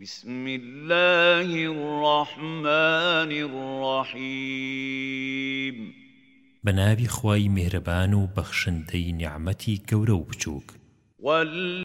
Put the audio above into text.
بسم الله الرحمن الرحيم بنابي خواي مهربان وبخشنتي نعمتي كورو بچوك